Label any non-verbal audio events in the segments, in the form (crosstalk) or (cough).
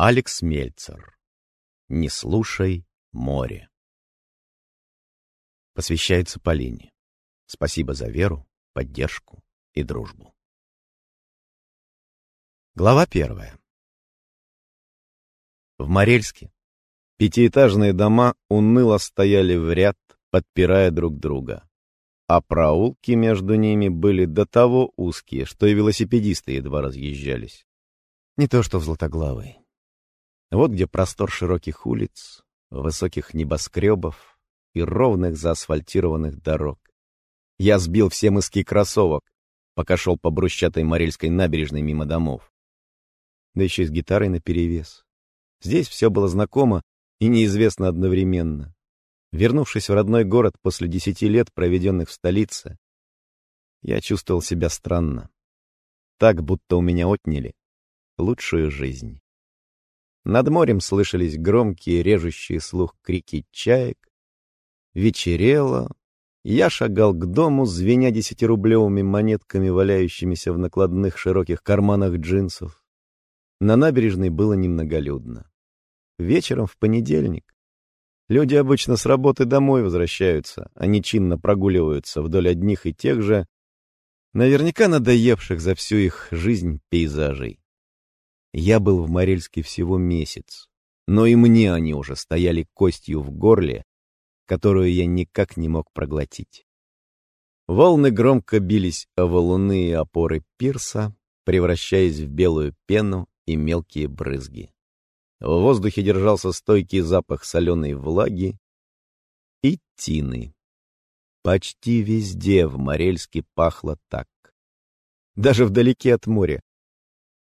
Алекс Мельцер. Не слушай море. Посвящается Полине. Спасибо за веру, поддержку и дружбу. Глава первая. В Морельске пятиэтажные дома уныло стояли в ряд, подпирая друг друга, а проулки между ними были до того узкие, что и велосипедисты едва разъезжались. Не то что в Златоглавой. Вот где простор широких улиц, высоких небоскребов и ровных заасфальтированных дорог. Я сбил все мыски кроссовок, пока шел по брусчатой Морельской набережной мимо домов. Да еще и с гитарой наперевес. Здесь все было знакомо и неизвестно одновременно. Вернувшись в родной город после десяти лет, проведенных в столице, я чувствовал себя странно. Так, будто у меня отняли лучшую жизнь. Над морем слышались громкие, режущие слух крики чаек. Вечерело. Я шагал к дому, звеня десятирублевыми монетками, валяющимися в накладных широких карманах джинсов. На набережной было немноголюдно. Вечером в понедельник люди обычно с работы домой возвращаются, а не чинно прогуливаются вдоль одних и тех же, наверняка надоевших за всю их жизнь пейзажей. Я был в Морельске всего месяц, но и мне они уже стояли костью в горле, которую я никак не мог проглотить. Волны громко бились о валуны и опоры пирса, превращаясь в белую пену и мелкие брызги. В воздухе держался стойкий запах соленой влаги и тины. Почти везде в Морельске пахло так. Даже вдалеке от моря,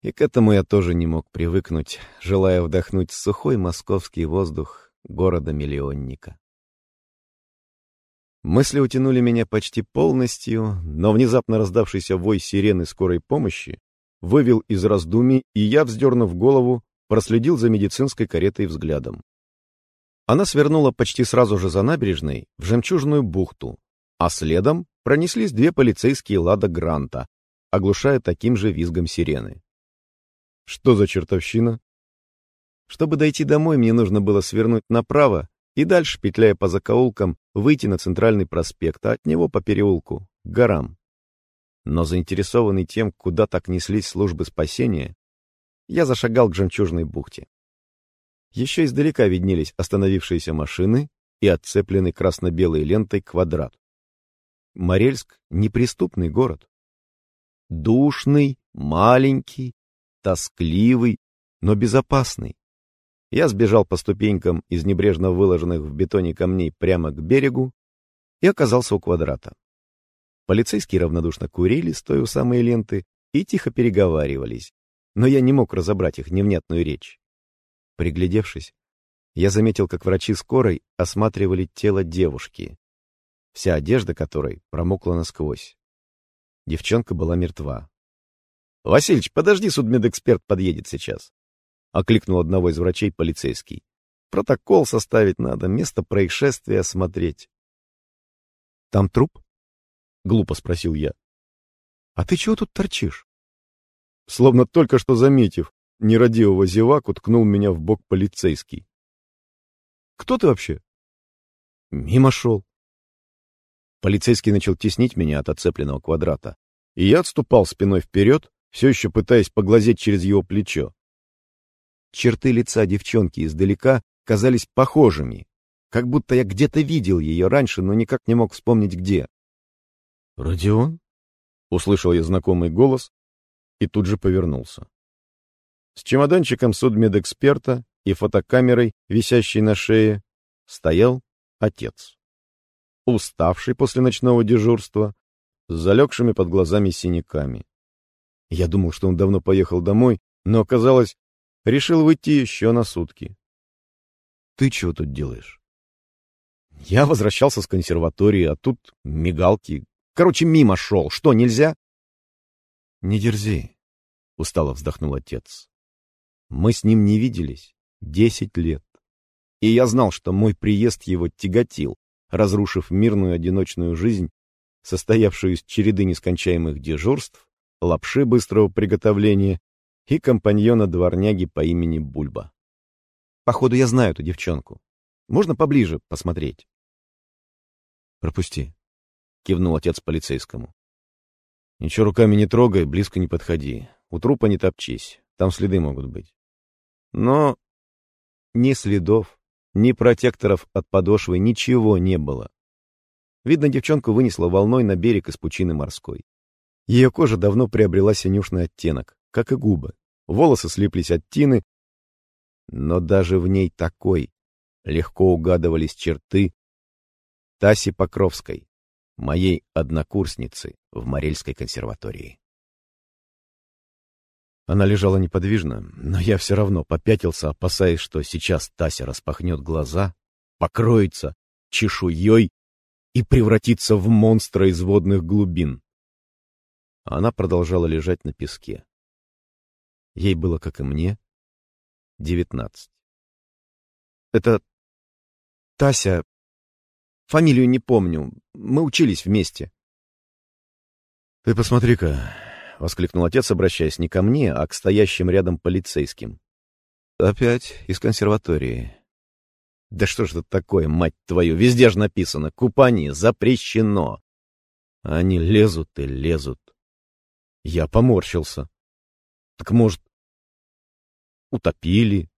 и к этому я тоже не мог привыкнуть, желая вдохнуть сухой московский воздух города-миллионника. Мысли утянули меня почти полностью, но внезапно раздавшийся вой сирены скорой помощи вывел из раздумий, и я, вздернув голову, проследил за медицинской каретой взглядом. Она свернула почти сразу же за набережной в жемчужную бухту, а следом пронеслись две полицейские «Лада Гранта», оглушая таким же визгом сирены. Что за чертовщина? Чтобы дойти домой, мне нужно было свернуть направо и дальше, петляя по закоулкам, выйти на центральный проспект, а от него по переулку, к горам. Но заинтересованный тем, куда так неслись службы спасения, я зашагал к жемчужной бухте. Еще издалека виднелись остановившиеся машины и отцепленный красно-белой лентой квадрат. Морельск — неприступный город. Душный, маленький, тоскливый, но безопасный. Я сбежал по ступенькам из небрежно выложенных в бетоне камней прямо к берегу и оказался у квадрата. Полицейские равнодушно курили, стоя у самой ленты, и тихо переговаривались, но я не мог разобрать их невнятную речь. Приглядевшись, я заметил, как врачи скорой осматривали тело девушки, вся одежда которой промокла насквозь. Девчонка была мертва. — Васильич, подожди, судмедэксперт подъедет сейчас. — окликнул одного из врачей полицейский. — Протокол составить надо, место происшествия осмотреть. — Там труп? — глупо спросил я. — А ты чего тут торчишь? Словно только что заметив, нерадивого зеваку ткнул меня в бок полицейский. — Кто ты вообще? — Мимо шел. Полицейский начал теснить меня от оцепленного квадрата, и я отступал спиной вперед, все еще пытаясь поглазеть через его плечо. Черты лица девчонки издалека казались похожими, как будто я где-то видел ее раньше, но никак не мог вспомнить где. «Родион?» — услышал я знакомый голос и тут же повернулся. С чемоданчиком судмедэксперта и фотокамерой, висящей на шее, стоял отец. Уставший после ночного дежурства, с залегшими под глазами синяками. Я думал, что он давно поехал домой, но оказалось, решил выйти еще на сутки. Ты чего тут делаешь? Я возвращался с консерватории, а тут мигалки. Короче, мимо шел. Что, нельзя? Не дерзи, — устало вздохнул отец. Мы с ним не виделись десять лет. И я знал, что мой приезд его тяготил, разрушив мирную одиночную жизнь, состоявшую из череды нескончаемых дежурств, лапши быстрого приготовления и компаньона дворняги по имени Бульба. Походу, я знаю эту девчонку. Можно поближе посмотреть? Пропусти, кивнул отец полицейскому. Ничего руками не трогай, близко не подходи. У трупа не топчись, там следы могут быть. Но ни следов, ни протекторов от подошвы, ничего не было. Видно, девчонку вынесло волной на берег из пучины морской. Ее кожа давно приобрела синюшный оттенок, как и губы. Волосы слиплись от тины, но даже в ней такой легко угадывались черты Таси Покровской, моей однокурсницы в Морельской консерватории. Она лежала неподвижно, но я все равно попятился, опасаясь, что сейчас Тася распахнет глаза, покроется чешуей и превратится в монстра из водных глубин. Она продолжала лежать на песке. Ей было, как и мне, девятнадцать. Это Тася... Фамилию не помню. Мы учились вместе. Ты посмотри-ка, — воскликнул отец, обращаясь не ко мне, а к стоящим рядом полицейским. Опять из консерватории. Да что ж это такое, мать твою, везде же написано, купание запрещено. Они лезут и лезут. Я поморщился. Так может, утопили?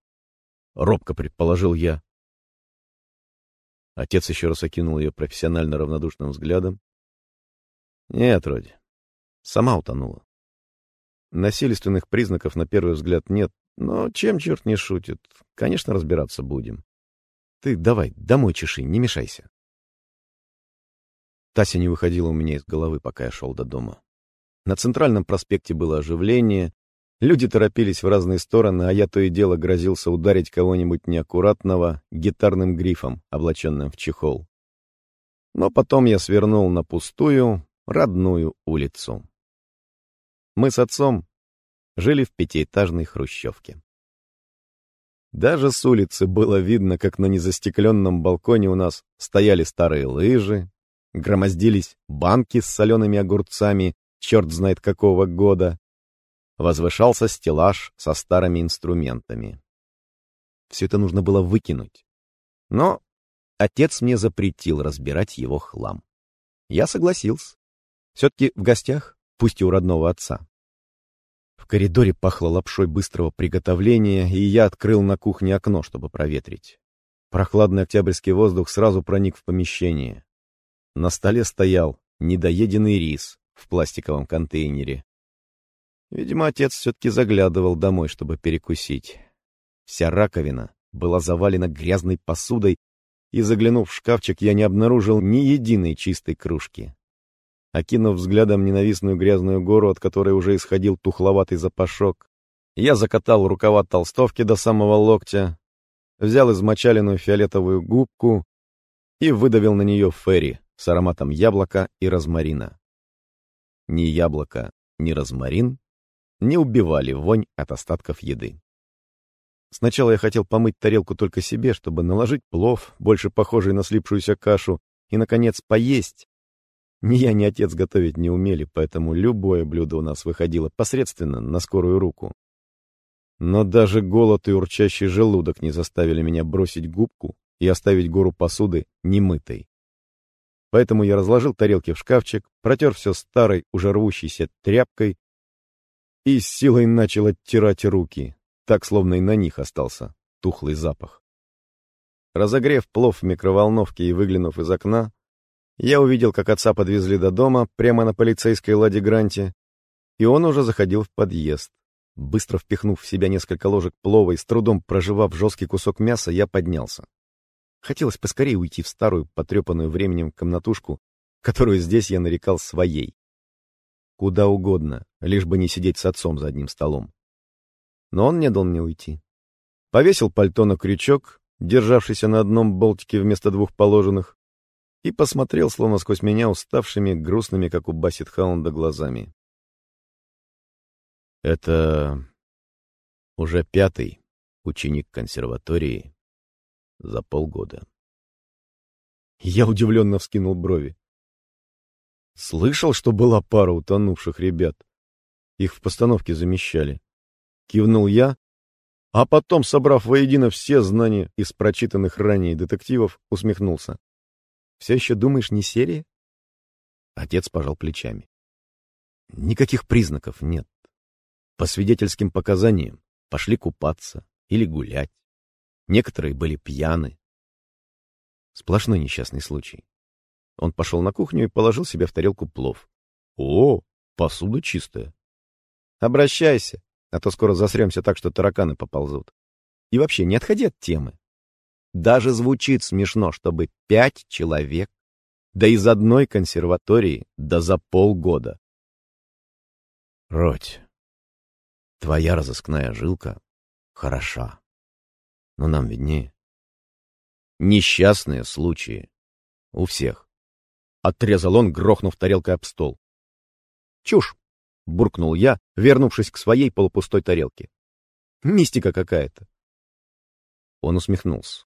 Робко предположил я. Отец еще раз окинул ее профессионально равнодушным взглядом. Нет, вроде. Сама утонула. Насильственных признаков на первый взгляд нет, но чем черт не шутит, конечно, разбираться будем. Ты давай, домой чеши, не мешайся. Тася не выходила у меня из головы, пока я шел до дома. На центральном проспекте было оживление, люди торопились в разные стороны, а я то и дело грозился ударить кого-нибудь неаккуратного гитарным грифом, облаченным в чехол. Но потом я свернул на пустую, родную улицу. Мы с отцом жили в пятиэтажной хрущевке. Даже с улицы было видно, как на незастекленном балконе у нас стояли старые лыжи, громоздились банки с солеными огурцами, черт знает какого года. Возвышался стеллаж со старыми инструментами. Все это нужно было выкинуть. Но отец мне запретил разбирать его хлам. Я согласился. Все-таки в гостях, пусть и у родного отца. В коридоре пахло лапшой быстрого приготовления, и я открыл на кухне окно, чтобы проветрить. Прохладный октябрьский воздух сразу проник в помещение. На столе стоял недоеденный рис в пластиковом контейнере. Видимо, отец все-таки заглядывал домой, чтобы перекусить. Вся раковина была завалена грязной посудой, и, заглянув в шкафчик, я не обнаружил ни единой чистой кружки. Окинув взглядом ненавистную грязную гору, от которой уже исходил тухловатый запашок, я закатал рукава толстовки до самого локтя, взял измочаленную фиолетовую губку и выдавил на нее ферри с ароматом яблока и розмарина. Ни яблоко, ни розмарин не убивали вонь от остатков еды. Сначала я хотел помыть тарелку только себе, чтобы наложить плов, больше похожий на слипшуюся кашу, и, наконец, поесть, ни я, ни отец готовить не умели, поэтому любое блюдо у нас выходило посредственно, на скорую руку. Но даже голод и урчащий желудок не заставили меня бросить губку и оставить гору посуды немытой. Поэтому я разложил тарелки в шкафчик, протер все старой, уже рвущейся тряпкой и с силой начал оттирать руки, так, словно и на них остался тухлый запах. Разогрев плов в микроволновке и выглянув из окна, я увидел, как отца подвезли до дома, прямо на полицейской ладе Гранте, и он уже заходил в подъезд. Быстро впихнув в себя несколько ложек плова и с трудом проживав жесткий кусок мяса, я поднялся. Хотелось поскорее уйти в старую, потрепанную временем комнатушку, которую здесь я нарекал своей. Куда угодно, лишь бы не сидеть с отцом за одним столом. Но он не дал мне уйти. Повесил пальто на крючок, державшийся на одном болтике вместо двух положенных, и посмотрел, словно сквозь меня, уставшими, грустными, как у Бассет Хаунда, глазами. Это уже пятый ученик консерватории за полгода. Я удивленно вскинул брови. Слышал, что была пара утонувших ребят. Их в постановке замещали. Кивнул я, а потом, собрав воедино все знания из прочитанных ранее детективов, усмехнулся. «Все еще думаешь, не серия?» Отец пожал плечами. «Никаких признаков нет. По свидетельским показаниям пошли купаться или гулять. Некоторые были пьяны. Сплошной несчастный случай. Он пошел на кухню и положил себе в тарелку плов. О, посуда чистая. Обращайся, а то скоро засремся так, что тараканы поползут. И вообще, не отходи от темы. Даже звучит смешно, чтобы пять человек, да из одной консерватории, да за полгода. Родь, твоя разыскная жилка хороша, но нам виднее. Несчастные случаи. У всех. Отрезал он, грохнув тарелкой об стол. Чушь! Буркнул я, вернувшись к своей полупустой тарелке. Мистика какая-то. Он усмехнулся.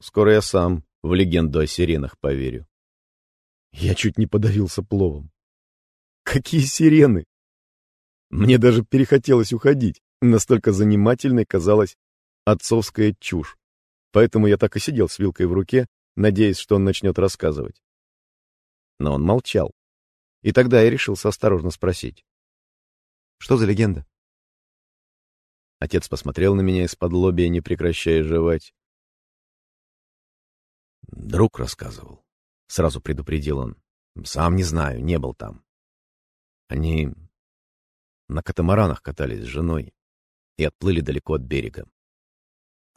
Скоро я сам в легенду о сиренах поверю. Я чуть не подавился пловом. Какие сирены! Мне даже перехотелось уходить. Настолько занимательной казалась отцовская чушь. Поэтому я так и сидел с вилкой в руке, надеясь, что он начнет рассказывать. Но он молчал. И тогда я решился осторожно спросить. «Что за легенда?» Отец посмотрел на меня из-под лобья, не прекращая жевать. Друг рассказывал. Сразу предупредил он. Сам не знаю, не был там. Они на катамаранах катались с женой и отплыли далеко от берега.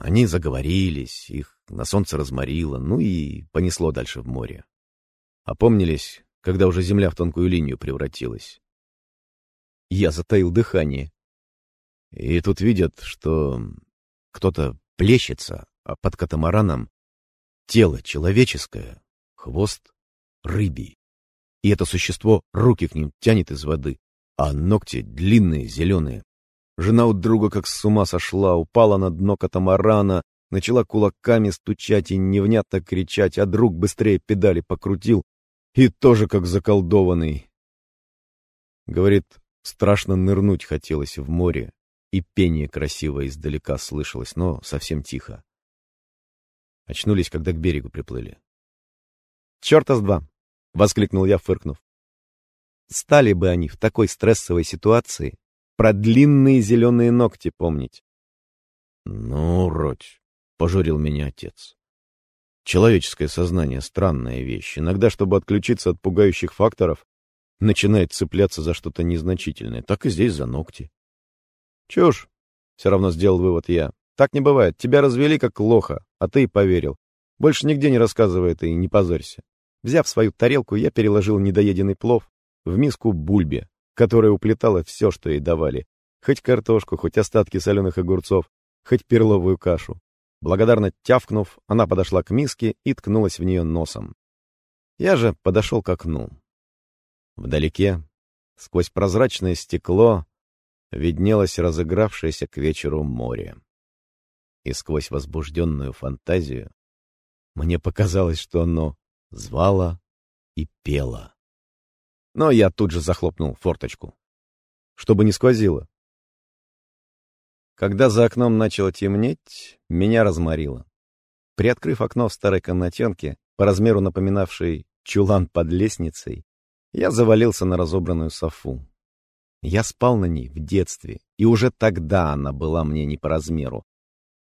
Они заговорились, их на солнце разморило, ну и понесло дальше в море. Опомнились, когда уже земля в тонкую линию превратилась. Я затаил дыхание. И тут видят, что кто-то плещется, а под катамараном тело человеческое, хвост рыбий. И это существо руки к ним тянет из воды, а ногти длинные, зеленые, Жена у друга как с ума сошла, упала на дно катамарана, начала кулаками стучать и невнятно кричать, а друг быстрее педали покрутил и тоже как заколдованный. Говорит, страшно нырнуть хотелось в море, и пение красивое издалека слышалось, но совсем тихо. Очнулись, когда к берегу приплыли. «Черта с два!» — воскликнул я, фыркнув. Стали бы они в такой стрессовой ситуации, про длинные зеленые ногти помнить. — Ну, Родь, — пожурил меня отец. Человеческое сознание — странная вещь. Иногда, чтобы отключиться от пугающих факторов, начинает цепляться за что-то незначительное. Так и здесь за ногти. Чушь, — все равно сделал вывод я. Так не бывает. Тебя развели как лоха, а ты и поверил. Больше нигде не рассказывай это и не позорься. Взяв свою тарелку, я переложил недоеденный плов в миску бульбе, которая уплетала все, что ей давали. Хоть картошку, хоть остатки соленых огурцов, хоть перловую кашу. Благодарно тявкнув, она подошла к миске и ткнулась в нее носом. Я же подошел к окну. Вдалеке, сквозь прозрачное стекло, виднелось разыгравшееся к вечеру море. И сквозь возбужденную фантазию мне показалось, что оно звало и пело. Но я тут же захлопнул форточку, чтобы не сквозило. Когда за окном начало темнеть, меня разморило. Приоткрыв окно в старой комнатенке, по размеру напоминавшей чулан под лестницей, я завалился на разобранную софу. Я спал на ней в детстве, и уже тогда она была мне не по размеру.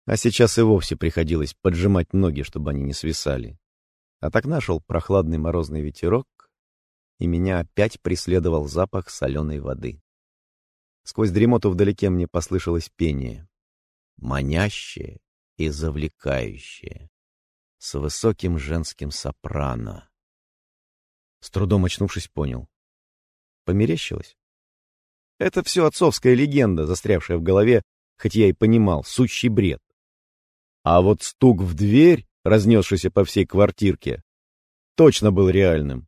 А сейчас и вовсе приходилось поджимать ноги, чтобы они не свисали. А так нашел прохладный морозный ветерок, и меня опять преследовал запах соленой воды. Сквозь дремоту вдалеке мне послышалось пение. Манящее и завлекающее. С высоким женским сопрано. С трудом очнувшись, понял. Померещилось? Это все отцовская легенда, застрявшая в голове, хоть я и понимал, сущий бред. А вот стук в дверь, разнесшийся по всей квартирке, точно был реальным.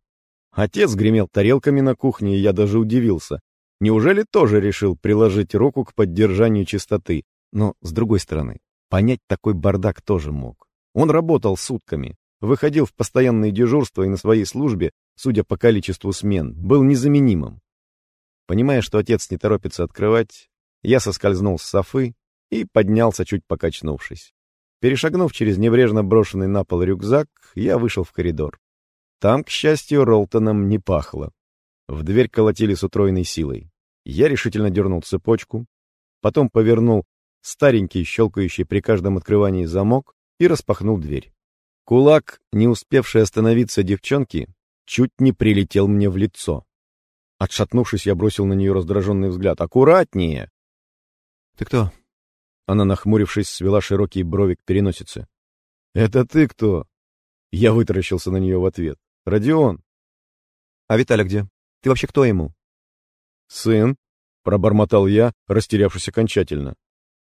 Отец гремел тарелками на кухне, и я даже удивился. Неужели тоже решил приложить руку к поддержанию чистоты? Но, с другой стороны, понять такой бардак тоже мог. Он работал сутками, выходил в постоянные дежурства и на своей службе, судя по количеству смен, был незаменимым. Понимая, что отец не торопится открывать, Я соскользнул с софы и поднялся, чуть покачнувшись. Перешагнув через небрежно брошенный на пол рюкзак, я вышел в коридор. Там, к счастью, Ролтоном не пахло. В дверь колотили с утроенной силой. Я решительно дернул цепочку, потом повернул старенький, щелкающий при каждом открывании замок и распахнул дверь. Кулак, не успевший остановиться девчонки, чуть не прилетел мне в лицо. Отшатнувшись, я бросил на нее раздраженный взгляд. «Аккуратнее!» «Ты кто?» Она, нахмурившись, свела широкие брови к переносице. «Это ты кто?» Я вытаращился на нее в ответ. «Родион!» «А Виталя где? Ты вообще кто ему?» «Сын», — пробормотал я, растерявшись окончательно.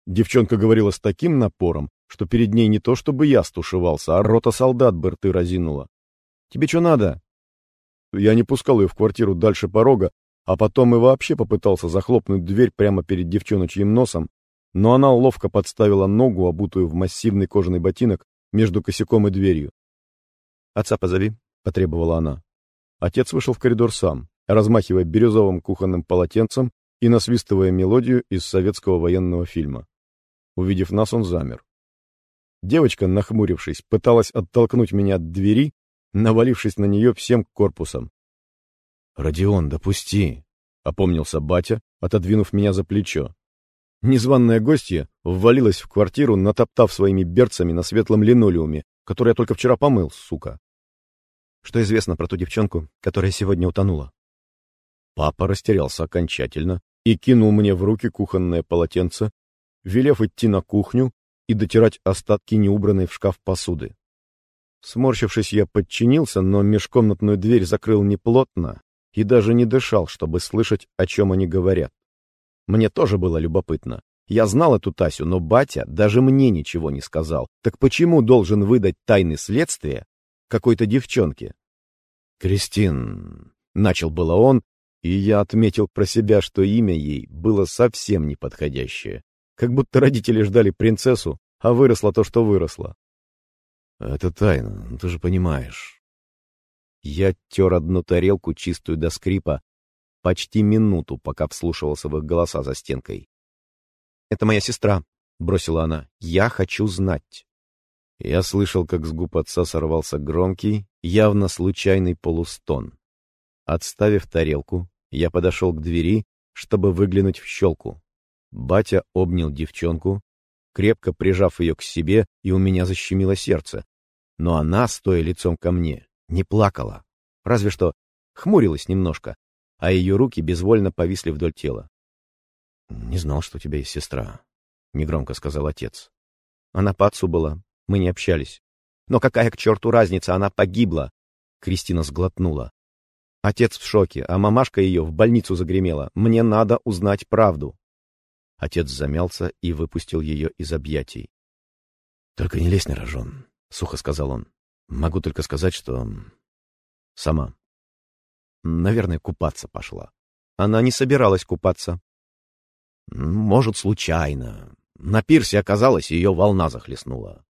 Девчонка говорила с таким напором, что перед ней не то чтобы я стушевался, а рота солдат бы рты разинула. «Тебе что надо?» Я не пускал ее в квартиру дальше порога, а потом и вообще попытался захлопнуть дверь прямо перед девчоночьим носом, но она ловко подставила ногу, обутую в массивный кожаный ботинок, между косяком и дверью. «Отца позови», — потребовала она. Отец вышел в коридор сам, размахивая бирюзовым кухонным полотенцем и насвистывая мелодию из советского военного фильма. Увидев нас, он замер. Девочка, нахмурившись, пыталась оттолкнуть меня от двери, навалившись на нее всем корпусом. «Родион, допусти!» — опомнился батя, отодвинув меня за плечо. Незваная гостья ввалилась в квартиру, натоптав своими берцами на светлом линолеуме, который я только вчера помыл, сука. Что известно про ту девчонку, которая сегодня утонула? Папа растерялся окончательно и кинул мне в руки кухонное полотенце, велев идти на кухню и дотирать остатки неубранной в шкаф посуды. Сморщившись, я подчинился, но межкомнатную дверь закрыл неплотно и даже не дышал, чтобы слышать, о чем они говорят. Мне тоже было любопытно. Я знал эту Тасю, но батя даже мне ничего не сказал. Так почему должен выдать тайны следствия какой-то девчонке? «Кристин», — начал было он, и я отметил про себя, что имя ей было совсем неподходящее. Как будто родители ждали принцессу, а выросло то, что выросло. «Это тайна, ты же понимаешь». Я тер одну тарелку, чистую до скрипа, почти минуту, пока вслушивался в их голоса за стенкой. «Это моя сестра», — бросила она. «Я хочу знать». Я слышал, как с губ отца сорвался громкий, явно случайный полустон. Отставив тарелку, я подошел к двери, чтобы выглянуть в щелку. Батя обнял девчонку, крепко прижав ее к себе, и у меня защемило сердце. Но она, стоя лицом ко мне, не плакала. Разве что хмурилась немножко, а ее руки безвольно повисли вдоль тела. «Не знал, что у тебя есть сестра», — негромко сказал отец. «Она по отцу была, мы не общались. Но какая к черту разница, она погибла!» Кристина сглотнула. Отец в шоке, а мамашка ее в больницу загремела. «Мне надо узнать правду!» Отец замялся и выпустил ее из объятий. «Только не лезь на рожон», — сухо сказал он. «Могу только сказать, что... сама. Наверное, купаться пошла. Она не собиралась купаться. Может, случайно. На пирсе оказалось, ее волна захлестнула.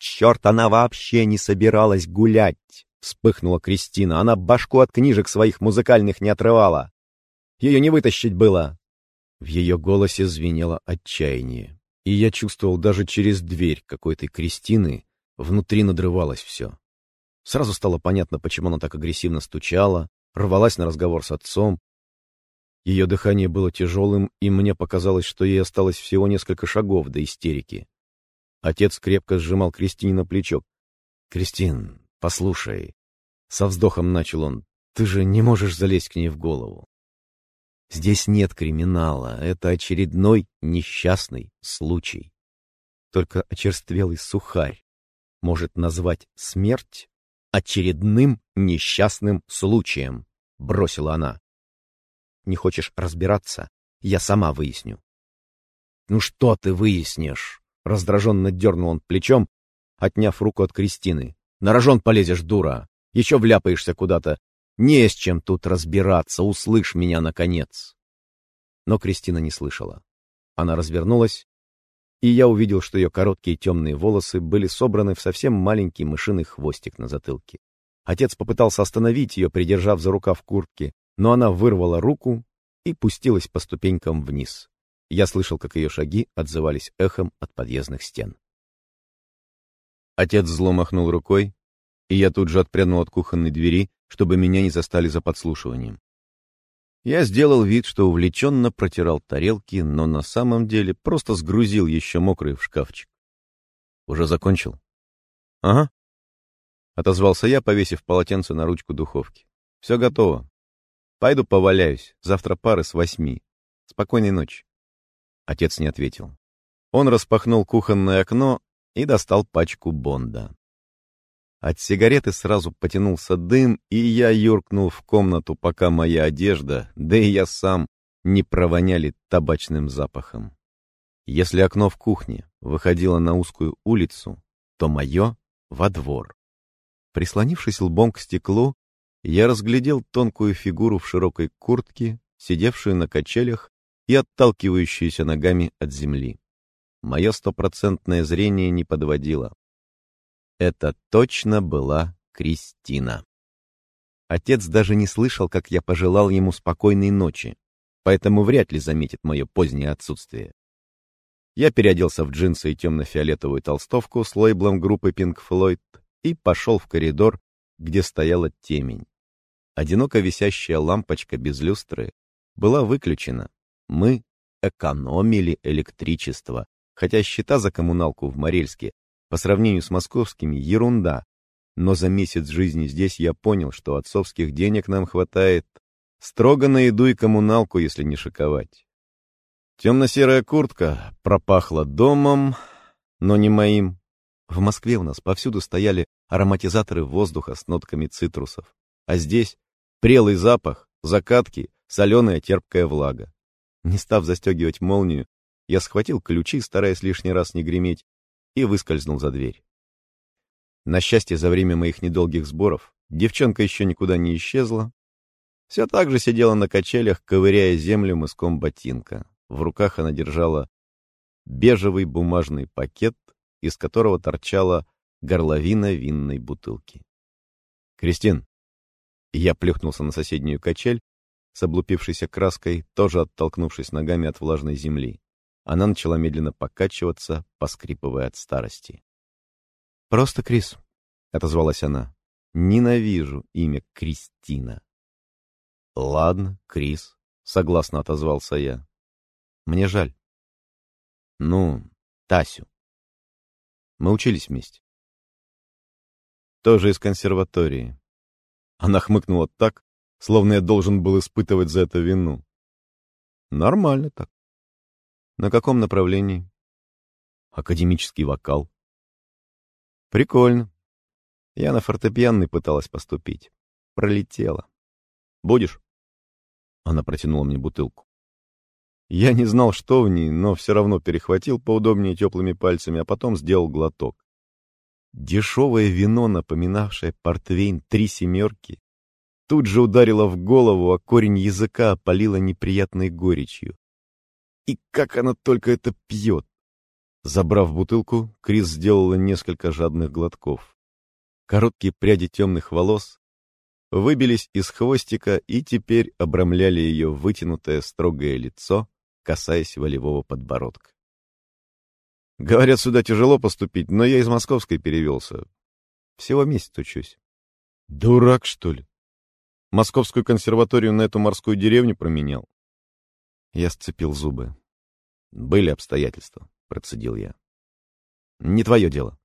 Черт, она вообще не собиралась гулять, вспыхнула Кристина. Она башку от книжек своих музыкальных не отрывала. Ее не вытащить было. В ее голосе звенело отчаяние. И я чувствовал даже через дверь какой-то Кристины, внутри надрывалось все. Сразу стало понятно, почему она так агрессивно стучала, рвалась на разговор с отцом. Ее дыхание было тяжелым, и мне показалось, что ей осталось всего несколько шагов до истерики. Отец крепко сжимал Кристине плечо. «Кристин, послушай». Со вздохом начал он. «Ты же не можешь залезть к ней в голову. Здесь нет криминала, это очередной несчастный случай. Только очерствелый сухарь может назвать смерть очередным несчастным случаем, бросила она. Не хочешь разбираться? Я сама выясню. Ну что ты выяснишь? Раздраженно дернул он плечом, отняв руку от Кристины. На рожон полезешь, дура. Еще вляпаешься куда-то. Не с чем тут разбираться, услышь меня, наконец. Но Кристина не слышала. Она развернулась, и я увидел, что ее короткие темные волосы были собраны в совсем маленький мышиный хвостик на затылке. Отец попытался остановить ее, придержав за рукав куртки, но она вырвала руку и пустилась по ступенькам вниз. Я слышал, как ее шаги отзывались эхом от подъездных стен. Отец зло махнул рукой, и я тут же отпрянул от кухонной двери, чтобы меня не застали за подслушиванием. Я сделал вид, что увлеченно протирал тарелки, но на самом деле просто сгрузил еще мокрые в шкафчик. «Уже закончил?» «Ага», — отозвался я, повесив полотенце на ручку духовки. «Все готово. Пойду поваляюсь. Завтра пары с восьми. Спокойной ночи». Отец не ответил. Он распахнул кухонное окно и достал пачку Бонда. От сигареты сразу потянулся дым, и я юркнул в комнату, пока моя одежда, да и я сам, не провоняли табачным запахом. Если окно в кухне выходило на узкую улицу, то мое — во двор. Прислонившись лбом к стеклу, я разглядел тонкую фигуру в широкой куртке, сидевшую на качелях и отталкивающуюся ногами от земли. Мое стопроцентное зрение не подводило. Это точно была Кристина. Отец даже не слышал, как я пожелал ему спокойной ночи, поэтому вряд ли заметит мое позднее отсутствие. Я переоделся в джинсы и темно-фиолетовую толстовку с лейблом группы Pink Floyd и пошел в коридор, где стояла темень. Одиноко висящая лампочка без люстры была выключена. Мы экономили электричество, хотя счета за коммуналку в Морельске по сравнению с московскими ерунда. Но за месяц жизни здесь я понял, что отцовских денег нам хватает строго на еду и коммуналку, если не шиковать. Темно-серая куртка пропахла домом, но не моим. В Москве у нас повсюду стояли ароматизаторы воздуха с нотками цитрусов. А здесь прелый запах, закатки, соленая терпкая влага. Не став застегивать молнию, я схватил ключи, стараясь лишний раз не греметь, и выскользнул за дверь. На счастье, за время моих недолгих сборов девчонка еще никуда не исчезла. Все так же сидела на качелях, ковыряя землю мыском ботинка. В руках она держала бежевый бумажный пакет, из которого торчала горловина винной бутылки. «Кристин!» Я плюхнулся на соседнюю качель с облупившейся краской, тоже оттолкнувшись ногами от влажной земли. Она начала медленно покачиваться, поскрипывая от старости. «Просто Крис», — отозвалась она. «Ненавижу имя Кристина». «Ладно, Крис», — согласно отозвался я. «Мне жаль». «Ну, Тасю». Мы учились вместе. Тоже из консерватории. Она хмыкнула так, словно я должен был испытывать за это вину. Нормально так. На каком направлении? Академический вокал. Прикольно. Я на фортепианный пыталась поступить. Пролетела. Будешь? Она протянула мне бутылку. Я не знал, что в ней, но все равно перехватил поудобнее теплыми пальцами, а потом сделал глоток. Дешевое вино, напоминавшее портвейн «Три семерки», тут же ударило в голову, а корень языка опалило неприятной горечью. И как она только это пьет! Забрав бутылку, Крис сделала несколько жадных глотков. Короткие пряди темных волос выбились из хвостика и теперь обрамляли ее вытянутое строгое лицо, касаясь волевого подбородка. Говорят, сюда тяжело поступить, но я из московской перевелся. Всего месяц учусь. Дурак, что ли? Московскую консерваторию на эту морскую деревню променял. Я сцепил зубы. Были обстоятельства, процедил я. Не твое дело.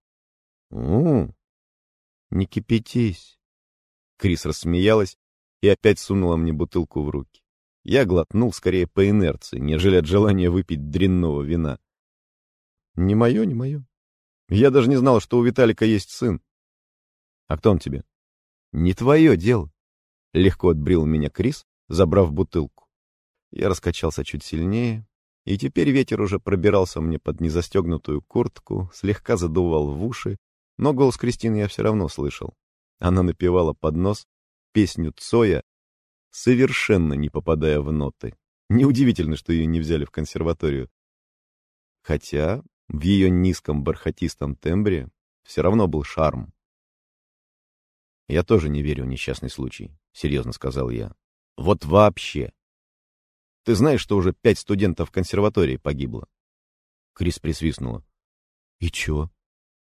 У, не кипятись. Крис рассмеялась и опять сунула мне бутылку в руки. Я глотнул скорее по инерции, нежели от желания выпить дрянного вина. Не мое, не мое. Я даже не знал, что у Виталика есть сын. А кто он тебе? Не твое дело. Легко отбрил меня Крис, забрав бутылку. Я раскачался чуть сильнее, и теперь ветер уже пробирался мне под незастегнутую куртку, слегка задувал в уши, но голос Кристины я все равно слышал. Она напевала под нос песню Цоя, совершенно не попадая в ноты. Неудивительно, что ее не взяли в консерваторию. Хотя в ее низком бархатистом тембре все равно был шарм. «Я тоже не верю в несчастный случай», — серьезно сказал я. «Вот вообще. Ты знаешь, что уже пять студентов консерватории погибло?» Крис присвистнула. «И чё?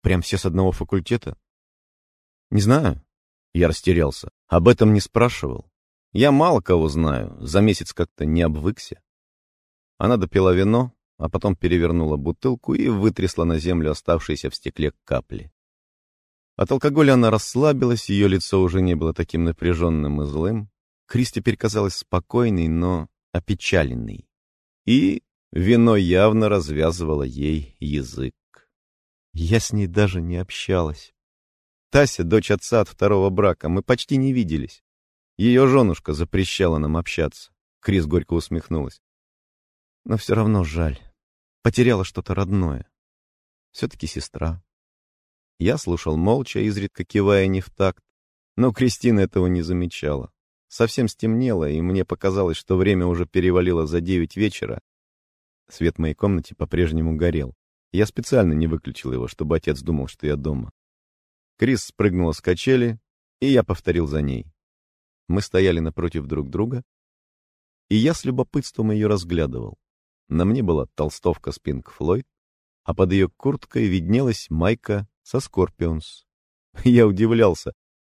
Прям все с одного факультета?» «Не знаю». Я растерялся. Об этом не спрашивал. Я мало кого знаю, за месяц как-то не обвыкся. Она допила вино, а потом перевернула бутылку и вытрясла на землю оставшиеся в стекле капли. От алкоголя она расслабилась, ее лицо уже не было таким напряженным и злым. Крис теперь казалась спокойной, но опечаленной. И вино явно развязывало ей язык. Я с ней даже не общалась. Тася — дочь отца от второго брака, мы почти не виделись. Ее женушка запрещала нам общаться. Крис горько усмехнулась. Но все равно жаль. Потеряла что-то родное. Все-таки сестра. Я слушал молча, изредка кивая не в такт. Но Кристина этого не замечала. Совсем стемнело, и мне показалось, что время уже перевалило за девять вечера. Свет в моей комнате по-прежнему горел. Я специально не выключил его, чтобы отец думал, что я дома. Крис спрыгнула с качели, и я повторил за ней. Мы стояли напротив друг друга, и я с любопытством ее разглядывал. На мне была толстовка с Floyd, а под ее курткой виднелась майка со Скорпионс. (laughs) Я удивлялся,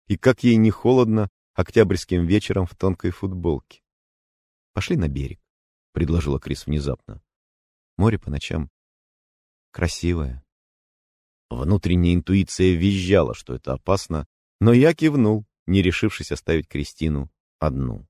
и как ей не холодно октябрьским вечером в тонкой футболке. «Пошли на берег», — предложила Крис внезапно. «Море по ночам красивое». Внутренняя интуиция визжала, что это опасно, но я кивнул, не решившись оставить Кристину одну.